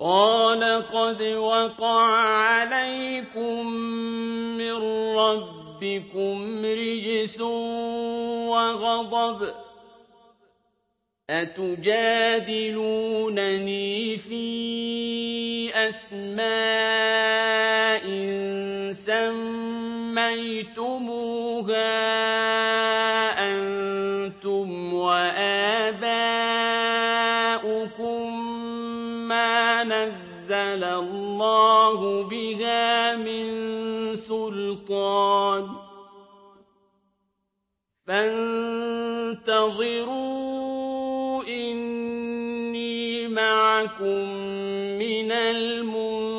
قَالَ قَدْ وَقَعَ عَلَيْكُم مِّن رَّبِّكُمْ رِجْسٌ وَغَضَبٌ ۖ أَتُجَادِلُونَنِي فِي أَسْمَاءٍ سَمَّيْتُمُوهَا أَنتُمْ وَآبَاؤُكُم مَّا نَزَّلَ اللَّهُ بِهَا مِن سُلْطَانٍ ۚ فَانتَظِرُوا إِنِّي مَعَكُم مِّنَ الْمُنتَظِرِينَ